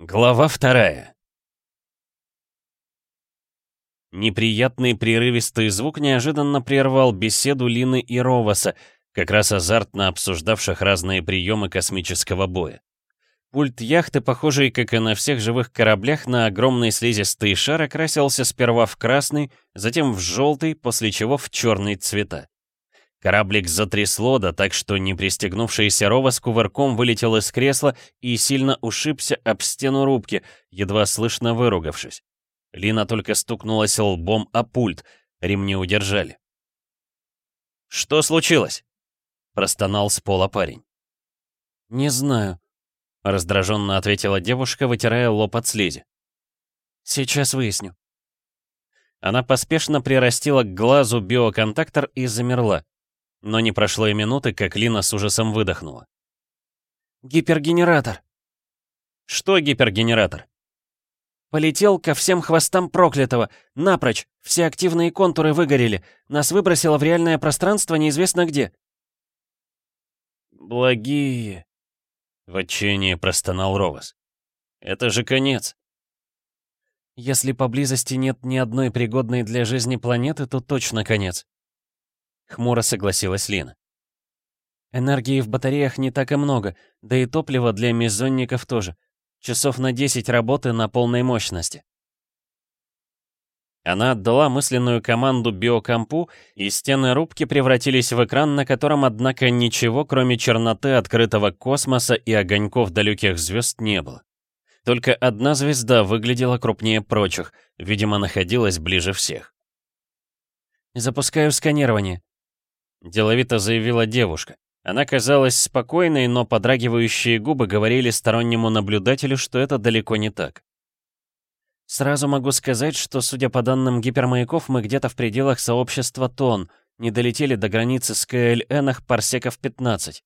Глава вторая. Неприятный прерывистый звук неожиданно прервал беседу Лины и Роваса, как раз азартно обсуждавших разные приемы космического боя. Пульт яхты, похожий, как и на всех живых кораблях, на огромный слизистый шар окрасился сперва в красный, затем в желтый, после чего в черный цвета. Кораблик затрясло, да так, что не пристегнувшийся Рова с кувырком вылетел из кресла и сильно ушибся об стену рубки, едва слышно выругавшись. Лина только стукнулась лбом о пульт, ремни удержали. «Что случилось?» — простонал с пола парень. «Не знаю», — раздраженно ответила девушка, вытирая лоб от слизи. «Сейчас выясню». Она поспешно прирастила к глазу биоконтактор и замерла. Но не прошло и минуты, как Лина с ужасом выдохнула. «Гипергенератор!» «Что гипергенератор?» «Полетел ко всем хвостам проклятого! Напрочь! Все активные контуры выгорели! Нас выбросило в реальное пространство неизвестно где!» «Благие!» — в отчаянии простонал Ровас. «Это же конец!» «Если поблизости нет ни одной пригодной для жизни планеты, то точно конец!» Хмуро согласилась Лина. Энергии в батареях не так и много, да и топлива для мезонников тоже. Часов на 10 работы на полной мощности. Она отдала мысленную команду биокомпу, и стены рубки превратились в экран, на котором, однако, ничего, кроме черноты открытого космоса и огоньков далеких звезд не было. Только одна звезда выглядела крупнее прочих, видимо, находилась ближе всех. «Запускаю сканирование», — деловито заявила девушка. Она казалась спокойной, но подрагивающие губы говорили стороннему наблюдателю, что это далеко не так. «Сразу могу сказать, что, судя по данным гипермаяков, мы где-то в пределах сообщества ТОН, не долетели до границы с КЛН парсеков 15».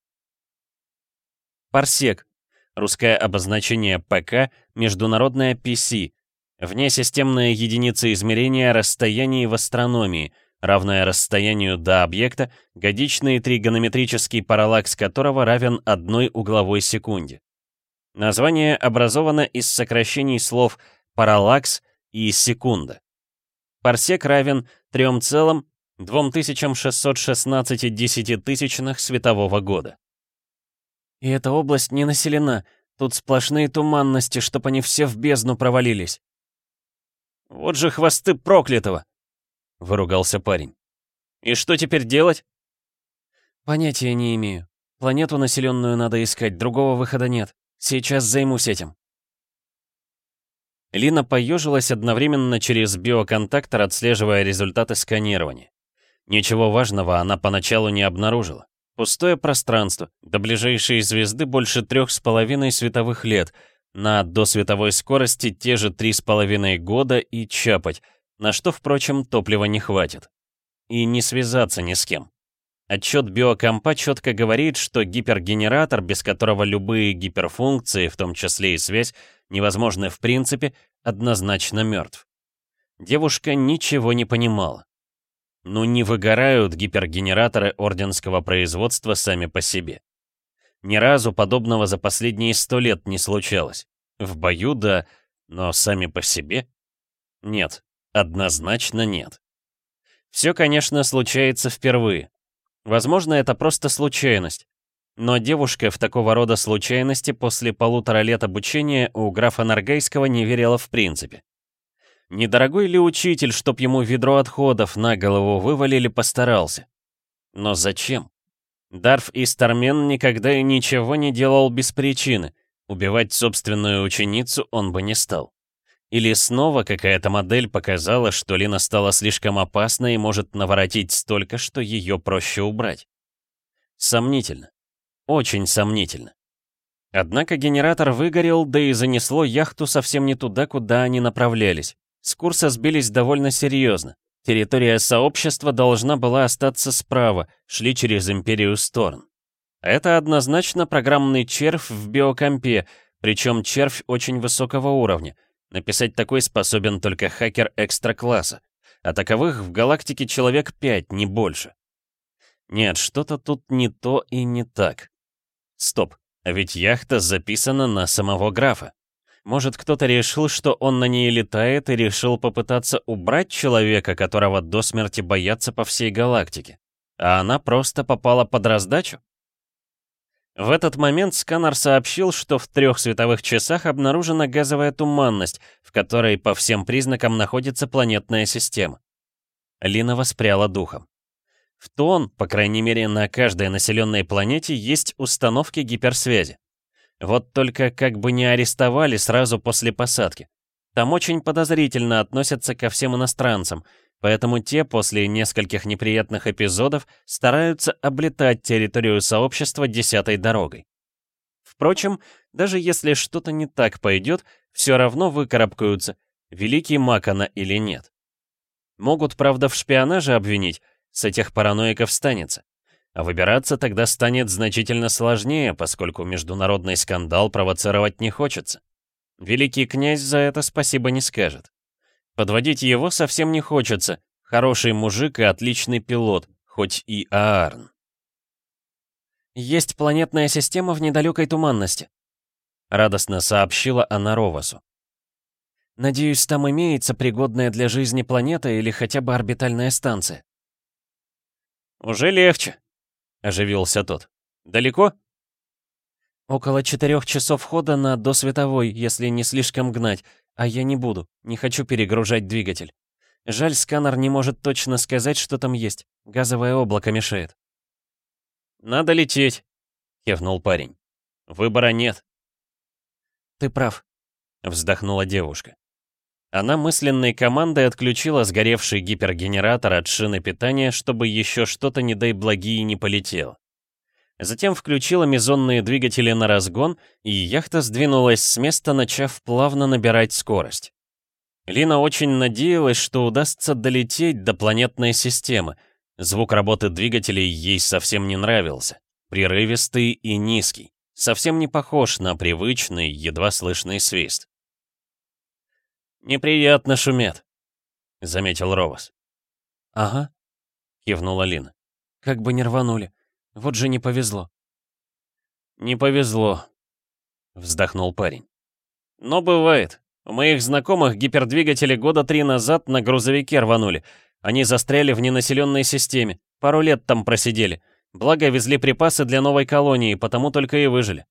Парсек. Русское обозначение ПК, международное PC. Внесистемная единица измерения расстояний в астрономии — равное расстоянию до объекта, годичный тригонометрический параллакс которого равен одной угловой секунде. Название образовано из сокращений слов «параллакс» и «секунда». Парсек равен 3,2616 десятитысячных светового года. И эта область не населена, тут сплошные туманности, чтоб они все в бездну провалились. Вот же хвосты проклятого! — выругался парень. «И что теперь делать?» «Понятия не имею. Планету населенную надо искать, другого выхода нет. Сейчас займусь этим». Лина поежилась одновременно через биоконтактор, отслеживая результаты сканирования. Ничего важного она поначалу не обнаружила. Пустое пространство, до ближайшей звезды больше трех с половиной световых лет, на досветовой скорости те же три с половиной года и чапать, на что, впрочем, топлива не хватит. И не связаться ни с кем. Отчет биокомпа четко говорит, что гипергенератор, без которого любые гиперфункции, в том числе и связь, невозможны в принципе, однозначно мертв. Девушка ничего не понимала. Ну не выгорают гипергенераторы орденского производства сами по себе. Ни разу подобного за последние сто лет не случалось. В бою, да, но сами по себе? Нет, Однозначно нет. Все, конечно, случается впервые. Возможно, это просто случайность. Но девушка в такого рода случайности после полутора лет обучения у графа Наргайского не верила в принципе. Недорогой ли учитель, чтоб ему ведро отходов на голову вывалили, постарался? Но зачем? Дарф Истармен никогда и ничего не делал без причины. Убивать собственную ученицу он бы не стал. Или снова какая-то модель показала, что Лина стала слишком опасной и может наворотить столько, что ее проще убрать. Сомнительно. Очень сомнительно. Однако генератор выгорел, да и занесло яхту совсем не туда, куда они направлялись. С курса сбились довольно серьезно. Территория сообщества должна была остаться справа, шли через Империю Сторн. Это однозначно программный червь в биокомпе, причем червь очень высокого уровня — Написать такой способен только хакер экстра-класса, а таковых в галактике человек пять, не больше. Нет, что-то тут не то и не так. Стоп, а ведь яхта записана на самого графа. Может, кто-то решил, что он на ней летает и решил попытаться убрать человека, которого до смерти боятся по всей галактике. А она просто попала под раздачу? В этот момент сканер сообщил, что в трех световых часах обнаружена газовая туманность, в которой по всем признакам находится планетная система. Лина воспряла духом. В Тон, по крайней мере, на каждой населенной планете есть установки гиперсвязи. Вот только как бы не арестовали сразу после посадки. Там очень подозрительно относятся ко всем иностранцам, поэтому те после нескольких неприятных эпизодов стараются облетать территорию сообщества десятой дорогой. Впрочем, даже если что-то не так пойдет, все равно выкарабкаются, великий маг она или нет. Могут, правда, в шпионаже обвинить, с этих параноиков станется. А выбираться тогда станет значительно сложнее, поскольку международный скандал провоцировать не хочется. Великий князь за это спасибо не скажет. Подводить его совсем не хочется. Хороший мужик и отличный пилот, хоть и Аарн. «Есть планетная система в недалекой туманности», — радостно сообщила она Ровасу. «Надеюсь, там имеется пригодная для жизни планета или хотя бы орбитальная станция». «Уже легче», — оживился тот. «Далеко?» «Около четырех часов хода на досветовой, если не слишком гнать, а я не буду, не хочу перегружать двигатель. Жаль, сканер не может точно сказать, что там есть. Газовое облако мешает». «Надо лететь», — кивнул парень. «Выбора нет». «Ты прав», — вздохнула девушка. Она мысленной командой отключила сгоревший гипергенератор от шины питания, чтобы еще что-то, не дай благие, не полетело. Затем включила мезонные двигатели на разгон, и яхта сдвинулась с места, начав плавно набирать скорость. Лина очень надеялась, что удастся долететь до планетной системы. Звук работы двигателей ей совсем не нравился. Прерывистый и низкий. Совсем не похож на привычный, едва слышный свист. «Неприятно шумят», — заметил Ровас. «Ага», — кивнула Лина. «Как бы не рванули. Вот же не повезло». «Не повезло», — вздохнул парень. «Но бывает. У моих знакомых гипердвигатели года три назад на грузовике рванули. Они застряли в ненаселенной системе. Пару лет там просидели. Благо, везли припасы для новой колонии, потому только и выжили».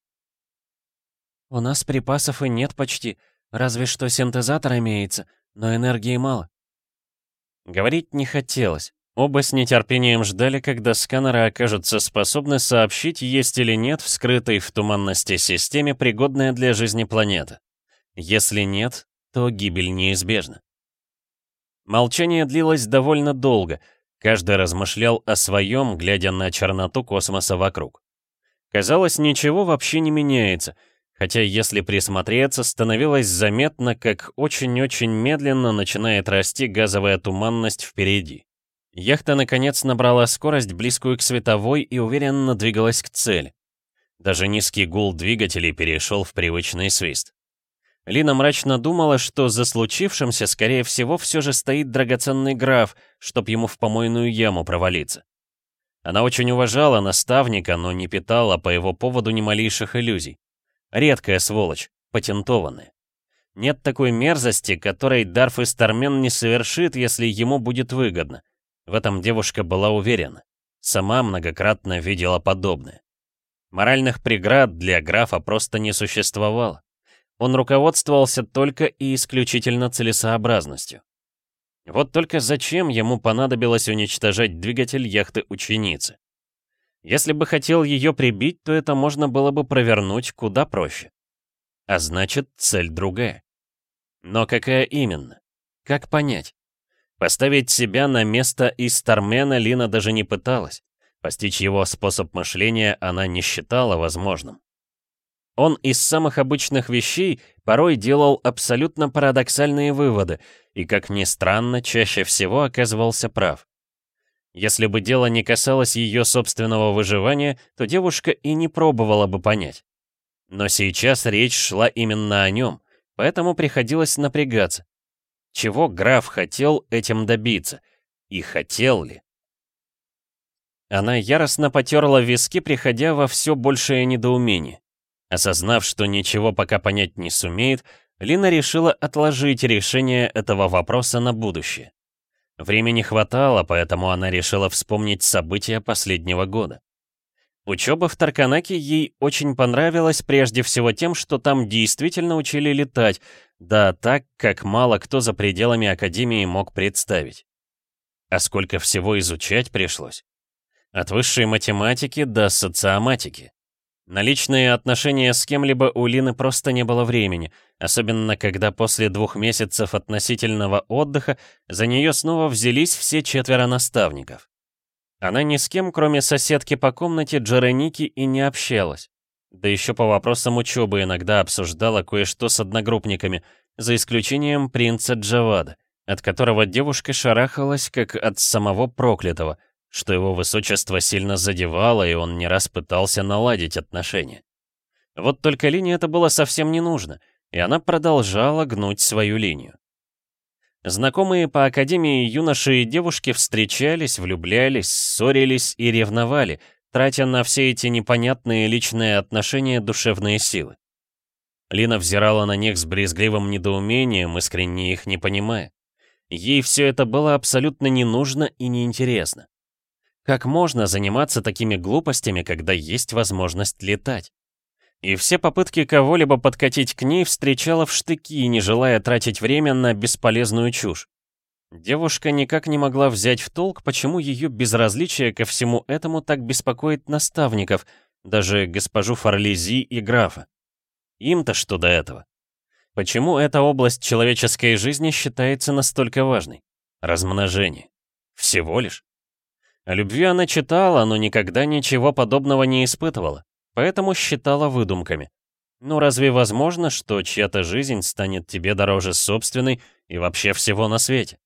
«У нас припасов и нет почти. Разве что синтезатор имеется, но энергии мало. Говорить не хотелось. Оба с нетерпением ждали, когда сканеры окажутся способны сообщить, есть или нет в скрытой в туманности системе пригодная для жизни планета. Если нет, то гибель неизбежна. Молчание длилось довольно долго. Каждый размышлял о своем, глядя на черноту космоса вокруг. Казалось, ничего вообще не меняется — Хотя, если присмотреться, становилось заметно, как очень-очень медленно начинает расти газовая туманность впереди. Яхта, наконец, набрала скорость, близкую к световой, и уверенно двигалась к цели. Даже низкий гул двигателей перешел в привычный свист. Лина мрачно думала, что за случившимся, скорее всего, все же стоит драгоценный граф, чтоб ему в помойную яму провалиться. Она очень уважала наставника, но не питала по его поводу ни малейших иллюзий. Редкая сволочь, патентованная. Нет такой мерзости, которой Дарф Истармен не совершит, если ему будет выгодно. В этом девушка была уверена. Сама многократно видела подобное. Моральных преград для графа просто не существовало. Он руководствовался только и исключительно целесообразностью. Вот только зачем ему понадобилось уничтожать двигатель яхты ученицы? Если бы хотел ее прибить, то это можно было бы провернуть куда проще. А значит, цель другая. Но какая именно? Как понять? Поставить себя на место Истармена Лина даже не пыталась. Постичь его способ мышления она не считала возможным. Он из самых обычных вещей порой делал абсолютно парадоксальные выводы, и, как ни странно, чаще всего оказывался прав. Если бы дело не касалось ее собственного выживания, то девушка и не пробовала бы понять. Но сейчас речь шла именно о нем, поэтому приходилось напрягаться. Чего граф хотел этим добиться? И хотел ли? Она яростно потерла виски, приходя во все большее недоумение. Осознав, что ничего пока понять не сумеет, Лина решила отложить решение этого вопроса на будущее. Времени хватало, поэтому она решила вспомнить события последнего года. Учеба в Тарканаке ей очень понравилась прежде всего тем, что там действительно учили летать, да так, как мало кто за пределами Академии мог представить. А сколько всего изучать пришлось. От высшей математики до социоматики. На личные отношения с кем-либо у Лины просто не было времени, особенно когда после двух месяцев относительного отдыха за нее снова взялись все четверо наставников. Она ни с кем, кроме соседки по комнате Джероники, и не общалась. Да еще по вопросам учебы иногда обсуждала кое-что с одногруппниками, за исключением принца Джавада, от которого девушка шарахалась, как от самого проклятого, что его высочество сильно задевало, и он не раз пытался наладить отношения. Вот только Лине это было совсем не нужно, и она продолжала гнуть свою линию. Знакомые по академии юноши и девушки встречались, влюблялись, ссорились и ревновали, тратя на все эти непонятные личные отношения душевные силы. Лина взирала на них с брезгливым недоумением, искренне их не понимая. Ей все это было абсолютно не нужно и неинтересно. Как можно заниматься такими глупостями, когда есть возможность летать? И все попытки кого-либо подкатить к ней встречала в штыки, не желая тратить время на бесполезную чушь. Девушка никак не могла взять в толк, почему ее безразличие ко всему этому так беспокоит наставников, даже госпожу Фарлези и графа. Им-то что до этого? Почему эта область человеческой жизни считается настолько важной? Размножение. Всего лишь. О любви она читала, но никогда ничего подобного не испытывала поэтому считала выдумками. Ну разве возможно, что чья-то жизнь станет тебе дороже собственной и вообще всего на свете?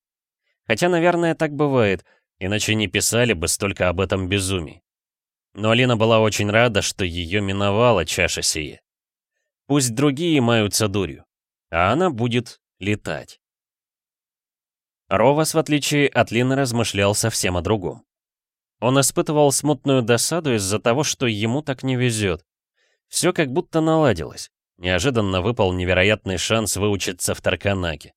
Хотя, наверное, так бывает, иначе не писали бы столько об этом безумии. Но Алина была очень рада, что ее миновала чаша сия. Пусть другие маются дурью, а она будет летать. Ровас, в отличие от Лины, размышлял совсем о другом. Он испытывал смутную досаду из-за того, что ему так не везет. Все как будто наладилось. Неожиданно выпал невероятный шанс выучиться в Тарканаке.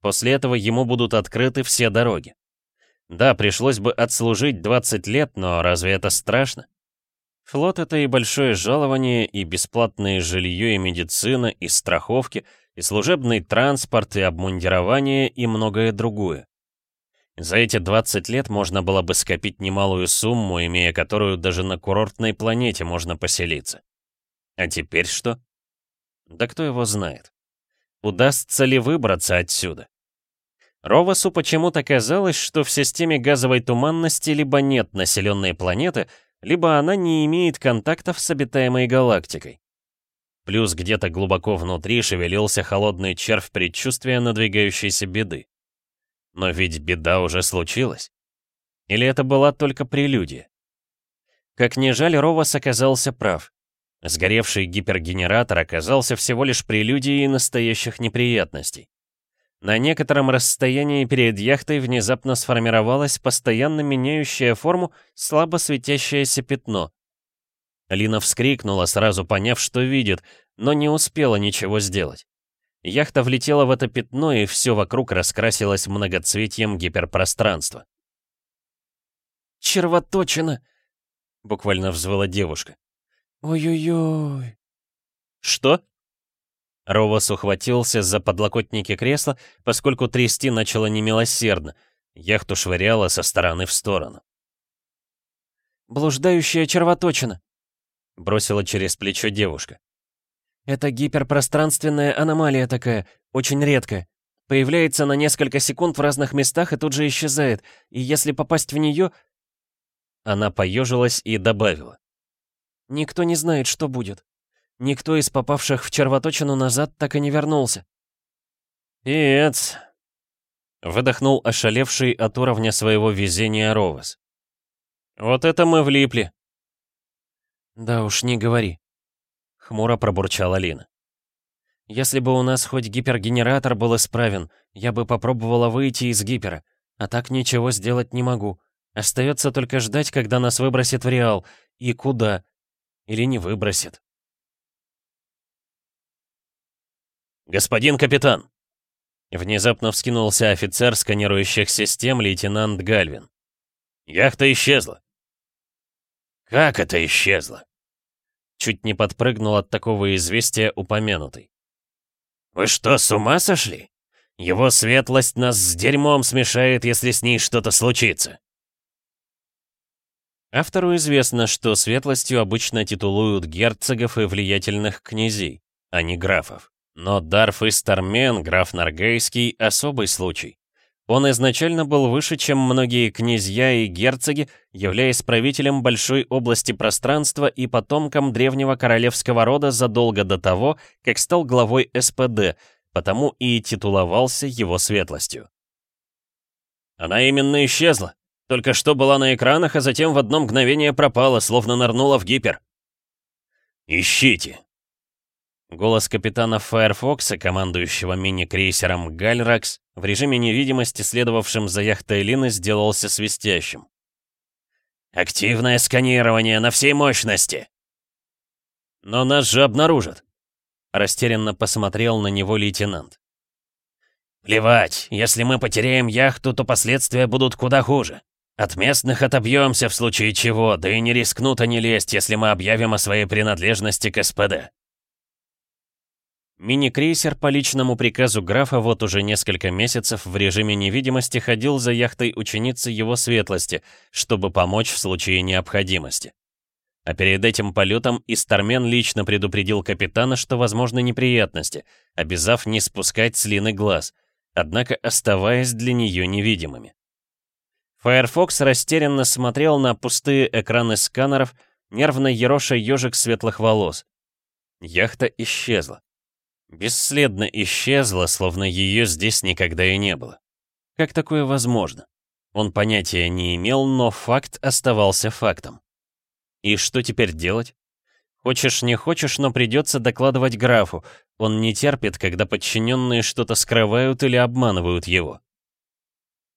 После этого ему будут открыты все дороги. Да, пришлось бы отслужить 20 лет, но разве это страшно? Флот — это и большое жалование, и бесплатное жилье, и медицина, и страховки, и служебный транспорт, и обмундирование, и многое другое. За эти 20 лет можно было бы скопить немалую сумму, имея которую даже на курортной планете можно поселиться. А теперь что? Да кто его знает. Удастся ли выбраться отсюда? Ровасу почему-то казалось, что в системе газовой туманности либо нет населенной планеты, либо она не имеет контактов с обитаемой галактикой. Плюс где-то глубоко внутри шевелился холодный червь предчувствия надвигающейся беды. Но ведь беда уже случилась. Или это была только прелюдия? Как ни жаль, Ровас оказался прав. Сгоревший гипергенератор оказался всего лишь прелюдией настоящих неприятностей. На некотором расстоянии перед яхтой внезапно сформировалось постоянно меняющее форму слабо светящееся пятно. Лина вскрикнула, сразу поняв, что видит, но не успела ничего сделать. Яхта влетела в это пятно, и все вокруг раскрасилось многоцветием гиперпространства. «Червоточина!» — буквально взвыла девушка. «Ой-ой-ой!» «Что?» Ровас ухватился за подлокотники кресла, поскольку трясти начало немилосердно. Яхту швыряло со стороны в сторону. «Блуждающая червоточина!» — бросила через плечо девушка. Это гиперпространственная аномалия такая, очень редкая. Появляется на несколько секунд в разных местах и тут же исчезает. И если попасть в нее... Она поежилась и добавила. Никто не знает, что будет. Никто из попавших в червоточину назад так и не вернулся. «Ец!» — выдохнул ошалевший от уровня своего везения Ровас. «Вот это мы влипли!» «Да уж, не говори. — хмуро пробурчала Лина. «Если бы у нас хоть гипергенератор был исправен, я бы попробовала выйти из гипера, а так ничего сделать не могу. Остается только ждать, когда нас выбросит в Реал. И куда? Или не выбросит?» «Господин капитан!» Внезапно вскинулся офицер сканирующих систем лейтенант Гальвин. «Яхта исчезла!» «Как это исчезла?» Чуть не подпрыгнул от такого известия упомянутый. «Вы что, с ума сошли? Его светлость нас с дерьмом смешает, если с ней что-то случится!» Автору известно, что светлостью обычно титулуют герцогов и влиятельных князей, а не графов. Но Дарф Истармен, граф Наргейский, особый случай. Он изначально был выше, чем многие князья и герцоги, являясь правителем большой области пространства и потомком древнего королевского рода задолго до того, как стал главой СПД, потому и титуловался его светлостью. Она именно исчезла. Только что была на экранах, а затем в одно мгновение пропала, словно нырнула в гипер. «Ищите!» Голос капитана Файрфокса, командующего мини-крейсером «Гальракс», в режиме невидимости, следовавшим за яхтой Лины, сделался свистящим. «Активное сканирование на всей мощности!» «Но нас же обнаружат!» Растерянно посмотрел на него лейтенант. «Плевать, если мы потеряем яхту, то последствия будут куда хуже. От местных отобьемся в случае чего, да и не рискнут они лезть, если мы объявим о своей принадлежности к СПД. Мини-крейсер по личному приказу графа вот уже несколько месяцев в режиме невидимости ходил за яхтой ученицы его светлости, чтобы помочь в случае необходимости. А перед этим полетом Истармен лично предупредил капитана, что возможны неприятности, обязав не спускать с глаз, однако оставаясь для нее невидимыми. Firefox растерянно смотрел на пустые экраны сканеров, нервно ероша ежик светлых волос. Яхта исчезла. Бесследно исчезла, словно ее здесь никогда и не было. Как такое возможно? Он понятия не имел, но факт оставался фактом. И что теперь делать? Хочешь, не хочешь, но придется докладывать графу. Он не терпит, когда подчиненные что-то скрывают или обманывают его.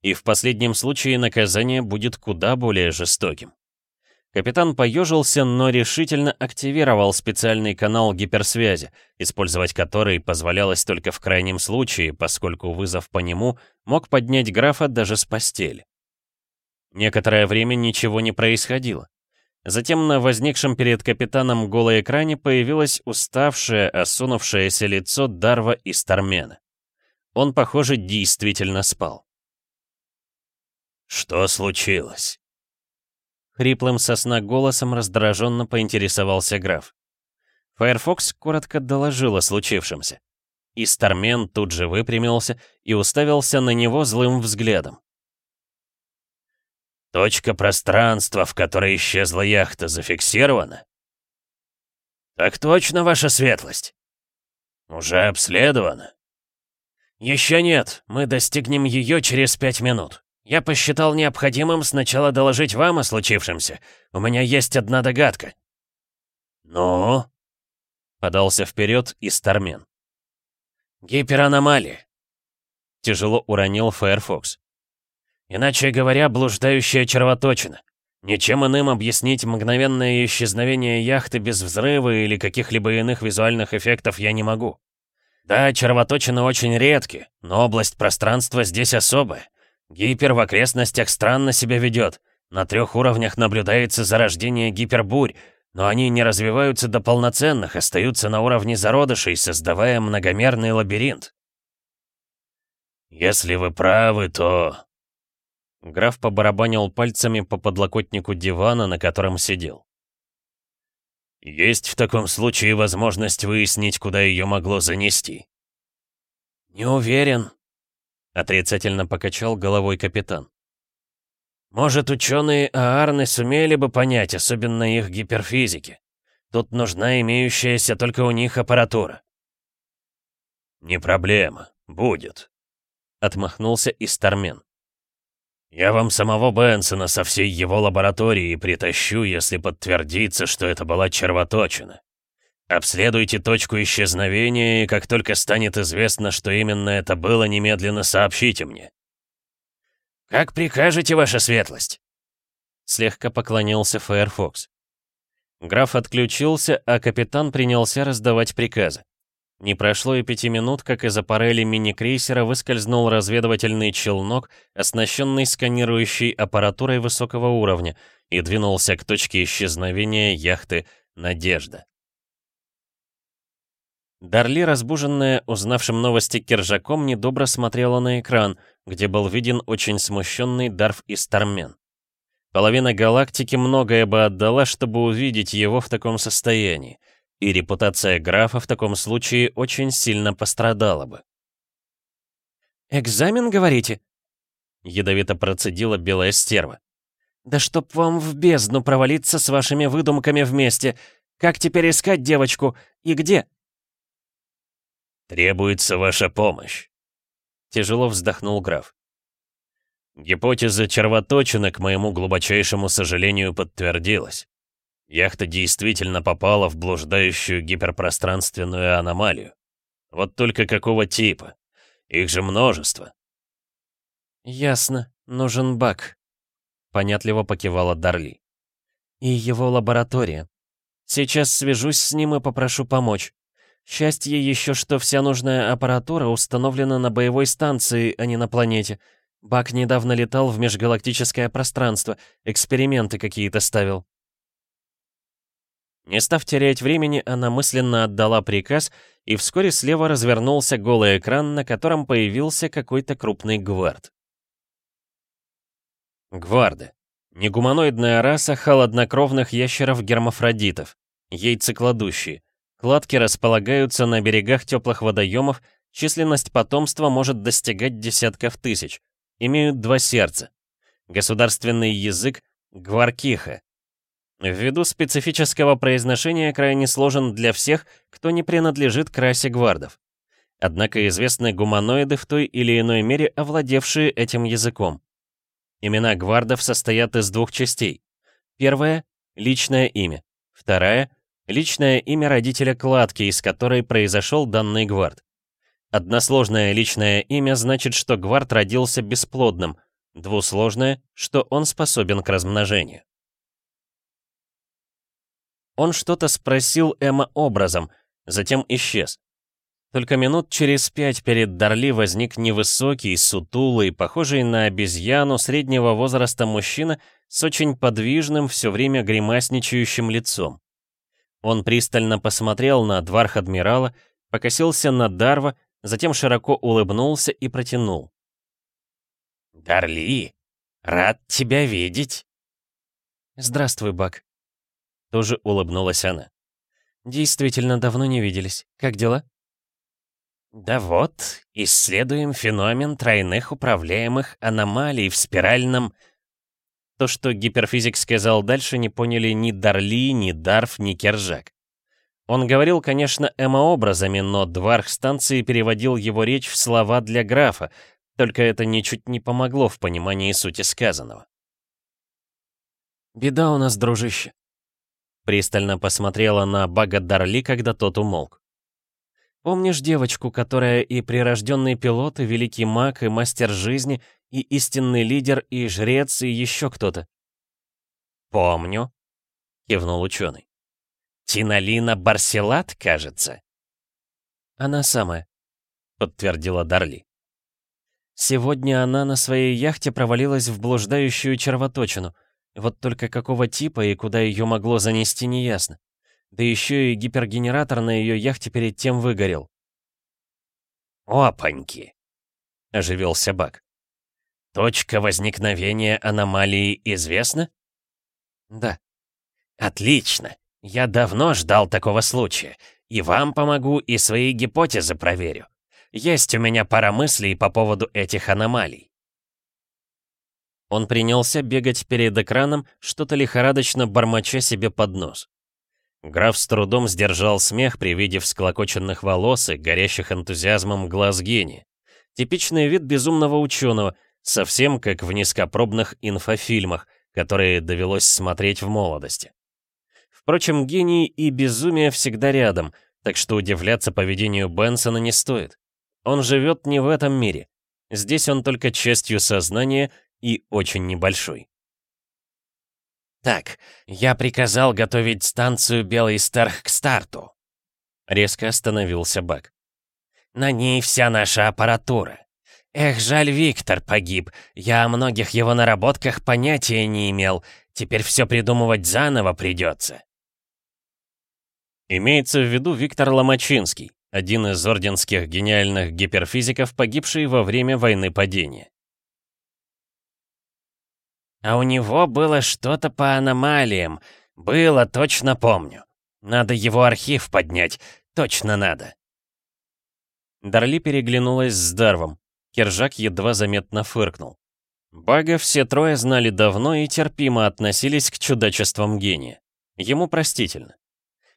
И в последнем случае наказание будет куда более жестоким. Капитан поежился, но решительно активировал специальный канал гиперсвязи, использовать который позволялось только в крайнем случае, поскольку вызов по нему мог поднять графа даже с постели. Некоторое время ничего не происходило. Затем на возникшем перед капитаном голой экране появилось уставшее, осунувшееся лицо Дарва и Стармена. Он, похоже, действительно спал. «Что случилось?» Хриплым сосна голосом раздраженно поинтересовался граф. Файрфокс коротко доложил о случившемся. И Стармен тут же выпрямился и уставился на него злым взглядом. «Точка пространства, в которой исчезла яхта, зафиксирована?» «Так точно, ваша светлость!» «Уже обследовано?» «Еще нет, мы достигнем ее через пять минут». Я посчитал необходимым сначала доложить вам о случившемся. У меня есть одна догадка». «Ну?» — подался вперед и Стармен. «Гипераномалия», — тяжело уронил Фаерфокс. «Иначе говоря, блуждающая червоточина. Ничем иным объяснить мгновенное исчезновение яхты без взрыва или каких-либо иных визуальных эффектов я не могу. Да, червоточины очень редки, но область пространства здесь особая. Гипер в окрестностях странно себя ведет. На трех уровнях наблюдается зарождение гипербурь, но они не развиваются до полноценных, остаются на уровне зародышей, создавая многомерный лабиринт. «Если вы правы, то...» Граф побарабанил пальцами по подлокотнику дивана, на котором сидел. «Есть в таком случае возможность выяснить, куда ее могло занести?» «Не уверен», Отрицательно покачал головой капитан. Может, ученые Аарны сумели бы понять, особенно их гиперфизики. Тут нужна имеющаяся только у них аппаратура. «Не проблема, будет», — отмахнулся Истармен. «Я вам самого Бенсона со всей его лабораторией притащу, если подтвердится, что это была червоточина. Обследуйте точку исчезновения, и как только станет известно, что именно это было, немедленно сообщите мне. «Как прикажете, ваша светлость?» Слегка поклонился Фаерфокс. Граф отключился, а капитан принялся раздавать приказы. Не прошло и пяти минут, как из аппарели мини-крейсера выскользнул разведывательный челнок, оснащенный сканирующей аппаратурой высокого уровня, и двинулся к точке исчезновения яхты «Надежда». Дарли, разбуженная узнавшим новости Киржаком, недобро смотрела на экран, где был виден очень смущенный Дарф Истармен. Половина галактики многое бы отдала, чтобы увидеть его в таком состоянии, и репутация графа в таком случае очень сильно пострадала бы. «Экзамен, говорите?» Ядовито процедила белая стерва. «Да чтоб вам в бездну провалиться с вашими выдумками вместе! Как теперь искать девочку? И где?» «Требуется ваша помощь», — тяжело вздохнул граф. Гипотеза червоточины, к моему глубочайшему сожалению, подтвердилась. Яхта действительно попала в блуждающую гиперпространственную аномалию. Вот только какого типа? Их же множество. «Ясно, нужен бак», — понятливо покивала Дарли. «И его лаборатория. Сейчас свяжусь с ним и попрошу помочь. Счастье еще, что вся нужная аппаратура установлена на боевой станции, а не на планете. Бак недавно летал в межгалактическое пространство, эксперименты какие-то ставил. Не став терять времени, она мысленно отдала приказ, и вскоре слева развернулся голый экран, на котором появился какой-то крупный гвард. Гварды. Негуманоидная раса холоднокровных ящеров-гермафродитов, яйцекладущие. Кладки располагаются на берегах теплых водоемов, численность потомства может достигать десятков тысяч. Имеют два сердца. Государственный язык — гваркиха. Ввиду специфического произношения крайне сложен для всех, кто не принадлежит к расе гвардов. Однако известны гуманоиды в той или иной мере, овладевшие этим языком. Имена гвардов состоят из двух частей. Первая — личное имя. Вторая Личное имя родителя кладки, из которой произошел данный гвард. Односложное личное имя значит, что гвард родился бесплодным, двусложное, что он способен к размножению. Он что-то спросил Эмма образом, затем исчез. Только минут через пять перед Дарли возник невысокий, сутулый, похожий на обезьяну среднего возраста мужчина с очень подвижным, все время гримасничающим лицом. Он пристально посмотрел на Дварх-адмирала, покосился на Дарва, затем широко улыбнулся и протянул. «Дарли, рад тебя видеть!» «Здравствуй, Бак!» Тоже улыбнулась она. «Действительно, давно не виделись. Как дела?» «Да вот, исследуем феномен тройных управляемых аномалий в спиральном то, что гиперфизик сказал дальше, не поняли ни Дарли, ни Дарф, ни Кержак. Он говорил, конечно, эмообразами, но Дварх станции переводил его речь в слова для графа, только это ничуть не помогло в понимании сути сказанного. «Беда у нас, дружище», — пристально посмотрела на Бага Дарли, когда тот умолк. «Помнишь девочку, которая и прирожденный пилот, и великий маг, и мастер жизни, и истинный лидер, и жрец, и еще кто-то. «Помню», — кивнул ученый. «Тиналина Барселат, кажется?» «Она самая», — подтвердила Дарли. «Сегодня она на своей яхте провалилась в блуждающую червоточину. Вот только какого типа и куда ее могло занести, неясно. Да еще и гипергенератор на ее яхте перед тем выгорел». «Опаньки!» — оживился Бак. Точка возникновения аномалии известна? Да. Отлично. Я давно ждал такого случая. И вам помогу, и свои гипотезы проверю. Есть у меня пара мыслей по поводу этих аномалий. Он принялся бегать перед экраном, что-то лихорадочно бормоча себе под нос. Граф с трудом сдержал смех при виде всклокоченных волос и горящих энтузиазмом глаз гения. Типичный вид безумного ученого, Совсем как в низкопробных инфофильмах, которые довелось смотреть в молодости. Впрочем, гений и безумие всегда рядом, так что удивляться поведению Бенсона не стоит. Он живет не в этом мире. Здесь он только частью сознания и очень небольшой. «Так, я приказал готовить станцию «Белый Старх» к старту». Резко остановился Бак. На ней вся наша аппаратура. Эх, жаль, Виктор погиб. Я о многих его наработках понятия не имел. Теперь все придумывать заново придется. Имеется в виду Виктор Ломачинский, один из орденских гениальных гиперфизиков, погибший во время войны падения. А у него было что-то по аномалиям. Было, точно помню. Надо его архив поднять. Точно надо. Дарли переглянулась с Дарвом. Кержак едва заметно фыркнул. Бага все трое знали давно и терпимо относились к чудачествам гения. Ему простительно.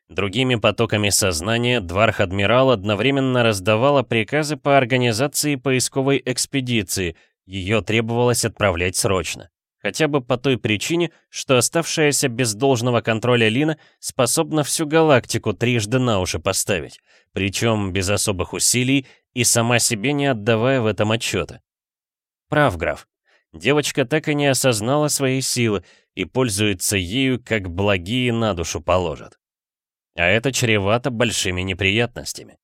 Другими потоками сознания Дварх-адмирал одновременно раздавала приказы по организации поисковой экспедиции, ее требовалось отправлять срочно. Хотя бы по той причине, что оставшаяся без должного контроля Лина способна всю галактику трижды на уши поставить, причем без особых усилий и сама себе не отдавая в этом отчета. Прав, граф. Девочка так и не осознала своей силы и пользуется ею, как благие на душу положат. А это чревато большими неприятностями.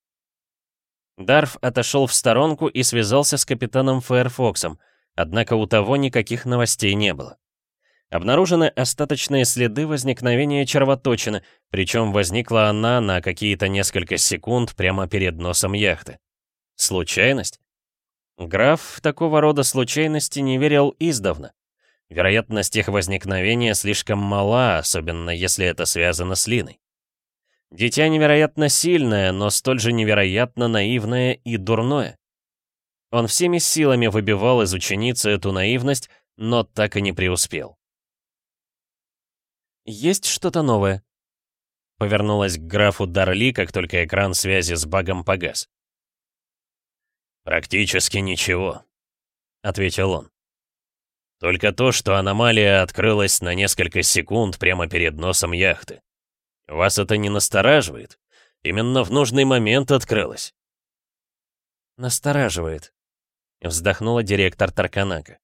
Дарф отошел в сторонку и связался с капитаном Фаерфоксом, однако у того никаких новостей не было. Обнаружены остаточные следы возникновения червоточины, причем возникла она на какие-то несколько секунд прямо перед носом яхты. Случайность? Граф в такого рода случайности не верил издавна. Вероятность их возникновения слишком мала, особенно если это связано с Линой. Дитя невероятно сильное, но столь же невероятно наивное и дурное. Он всеми силами выбивал из ученицы эту наивность, но так и не преуспел. «Есть что-то новое?» Повернулась к графу Дарли, как только экран связи с багом погас. «Практически ничего», — ответил он. «Только то, что аномалия открылась на несколько секунд прямо перед носом яхты. Вас это не настораживает? Именно в нужный момент открылась». «Настораживает», — вздохнула директор Тарканака.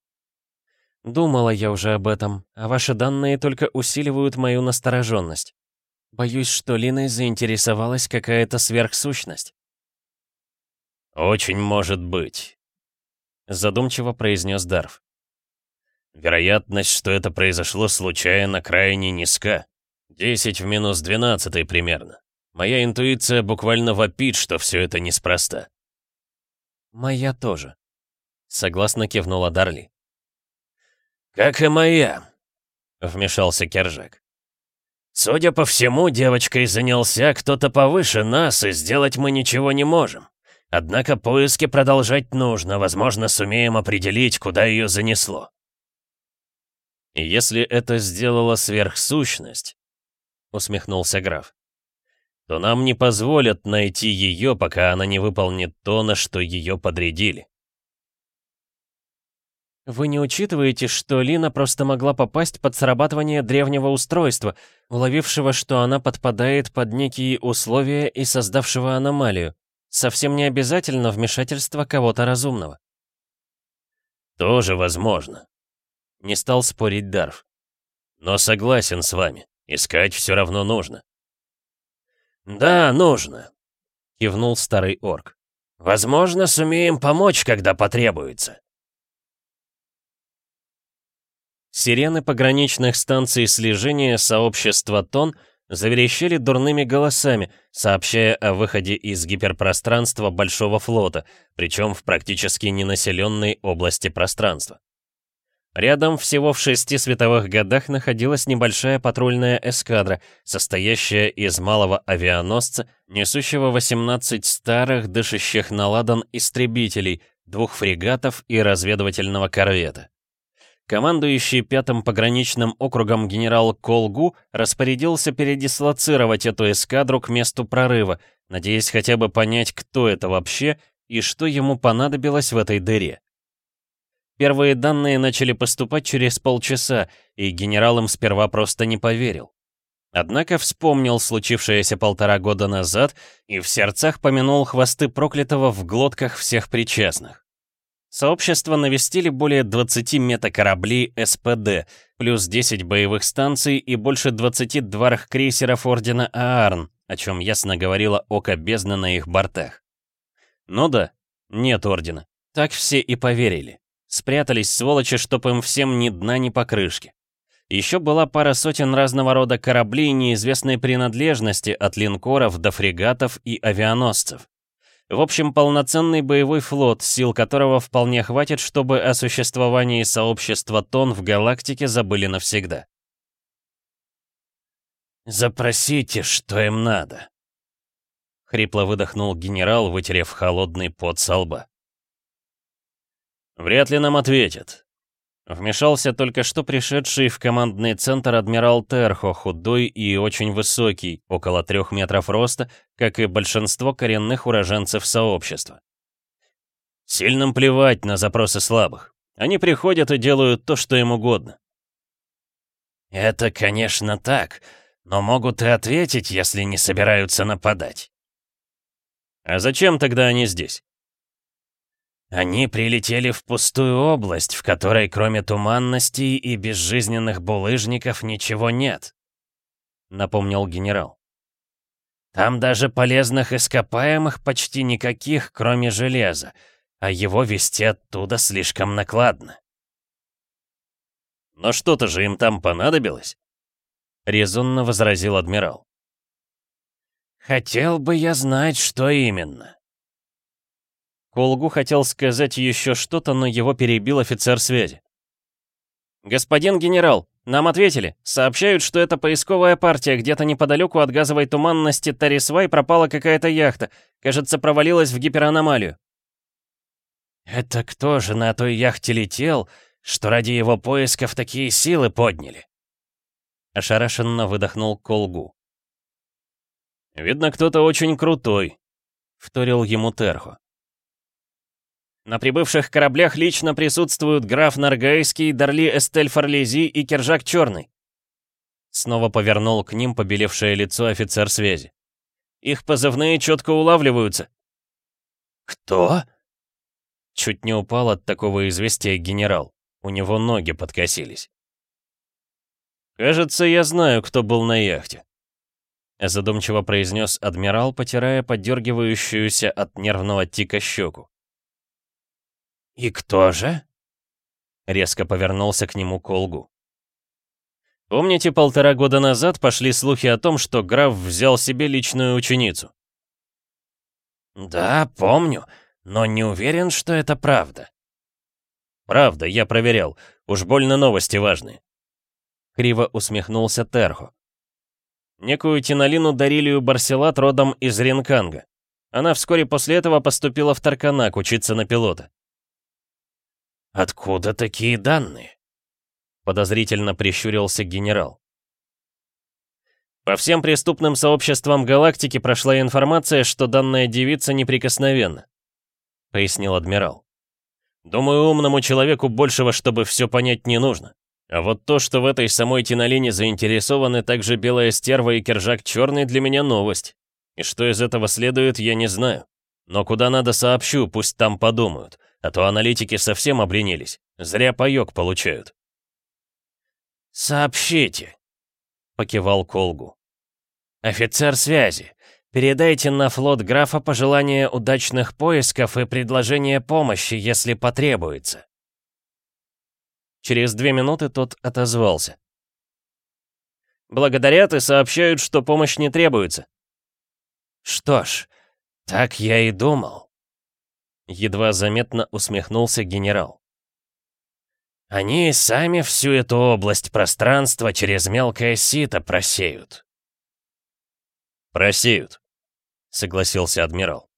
«Думала я уже об этом, а ваши данные только усиливают мою настороженность. Боюсь, что Линой заинтересовалась какая-то сверхсущность». «Очень может быть», — задумчиво произнес Дарф. «Вероятность, что это произошло случайно, крайне низка. 10 в минус 12 примерно. Моя интуиция буквально вопит, что все это неспроста». «Моя тоже», — согласно кивнула Дарли. «Как и моя», — вмешался Кержак. «Судя по всему, девочкой занялся кто-то повыше нас, и сделать мы ничего не можем. Однако поиски продолжать нужно, возможно, сумеем определить, куда ее занесло. Если это сделала сверхсущность, усмехнулся граф, то нам не позволят найти ее, пока она не выполнит то, на что ее подрядили. Вы не учитываете, что Лина просто могла попасть под срабатывание древнего устройства, уловившего, что она подпадает под некие условия и создавшего аномалию. Совсем не обязательно вмешательство кого-то разумного. Тоже возможно. Не стал спорить Дарф. Но согласен с вами. Искать все равно нужно. Да, нужно. Кивнул старый орк. Возможно, сумеем помочь, когда потребуется. Сирены пограничных станций слежения сообщества ТОН — заверещали дурными голосами, сообщая о выходе из гиперпространства Большого флота, причем в практически ненаселенной области пространства. Рядом всего в шести световых годах находилась небольшая патрульная эскадра, состоящая из малого авианосца, несущего 18 старых, дышащих на ладан истребителей, двух фрегатов и разведывательного корвета. Командующий пятым пограничным округом генерал Колгу распорядился передислоцировать эту эскадру к месту прорыва, надеясь хотя бы понять, кто это вообще и что ему понадобилось в этой дыре. Первые данные начали поступать через полчаса, и генерал им сперва просто не поверил. Однако вспомнил случившееся полтора года назад и в сердцах помянул хвосты проклятого в глотках всех причастных. Сообщество навестили более 20 метакораблей СПД, плюс 10 боевых станций и больше 20 дворах крейсеров Ордена Аарн, о чем ясно говорило око бездны на их бортах. Ну да, нет ордена. Так все и поверили. Спрятались сволочи, чтоб им всем ни дна, ни покрышки. Еще была пара сотен разного рода кораблей неизвестной принадлежности от линкоров до фрегатов и авианосцев. В общем, полноценный боевой флот, сил которого вполне хватит, чтобы о существовании сообщества тон в галактике забыли навсегда. «Запросите, что им надо», — хрипло выдохнул генерал, вытерев холодный пот со лба. «Вряд ли нам ответят», Вмешался только что пришедший в командный центр адмирал Терхо, худой и очень высокий, около трех метров роста, как и большинство коренных уроженцев сообщества. Сильным плевать на запросы слабых. Они приходят и делают то, что им угодно. «Это, конечно, так, но могут и ответить, если не собираются нападать». «А зачем тогда они здесь?» Они прилетели в пустую область, в которой кроме туманностей и безжизненных булыжников ничего нет», — напомнил генерал. «Там даже полезных ископаемых почти никаких, кроме железа, а его вести оттуда слишком накладно». «Но что-то же им там понадобилось?» — резонно возразил адмирал. «Хотел бы я знать, что именно», Колгу хотел сказать еще что-то, но его перебил офицер связи. «Господин генерал, нам ответили. Сообщают, что это поисковая партия. Где-то неподалеку от газовой туманности Тарисвай пропала какая-то яхта. Кажется, провалилась в гипераномалию». «Это кто же на той яхте летел, что ради его поисков такие силы подняли?» Ошарашенно выдохнул Колгу. «Видно, кто-то очень крутой», — вторил ему Терхо. На прибывших кораблях лично присутствуют граф Наргайский, Дарли Эстель Фарлези и Кержак Черный. Снова повернул к ним побелевшее лицо офицер связи. Их позывные четко улавливаются. «Кто?» Чуть не упал от такого известия генерал. У него ноги подкосились. «Кажется, я знаю, кто был на яхте», — задумчиво произнес адмирал, потирая подергивающуюся от нервного тика щеку. «И кто же?» Резко повернулся к нему Колгу. Помните, полтора года назад пошли слухи о том, что граф взял себе личную ученицу? «Да, помню, но не уверен, что это правда». «Правда, я проверял. Уж больно новости важные». Криво усмехнулся Терхо. Некую Тиналину Дарилию Барселат родом из Ренканга. Она вскоре после этого поступила в Тарканак учиться на пилота. «Откуда такие данные?» Подозрительно прищурился генерал. По всем преступным сообществам галактики прошла информация, что данная девица неприкосновенна, пояснил адмирал. Думаю, умному человеку большего, чтобы все понять, не нужно. А вот то, что в этой самой Тинолине заинтересованы также Белая Стерва и Кержак Черный, для меня новость. И что из этого следует, я не знаю. Но куда надо сообщу, пусть там подумают. А то аналитики совсем обленились. Зря паёк получают. «Сообщите», — покивал Колгу. «Офицер связи, передайте на флот графа пожелания удачных поисков и предложение помощи, если потребуется». Через две минуты тот отозвался. «Благодарят и сообщают, что помощь не требуется». «Что ж, так я и думал». Едва заметно усмехнулся генерал. Они сами всю эту область пространства через мелкое сито просеют. Просеют, согласился адмирал.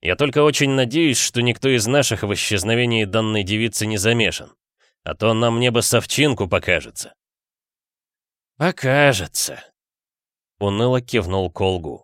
Я только очень надеюсь, что никто из наших в исчезновении данной девицы не замешан. А то нам небо совчинку покажется. Покажется. Уныло кивнул Колгу.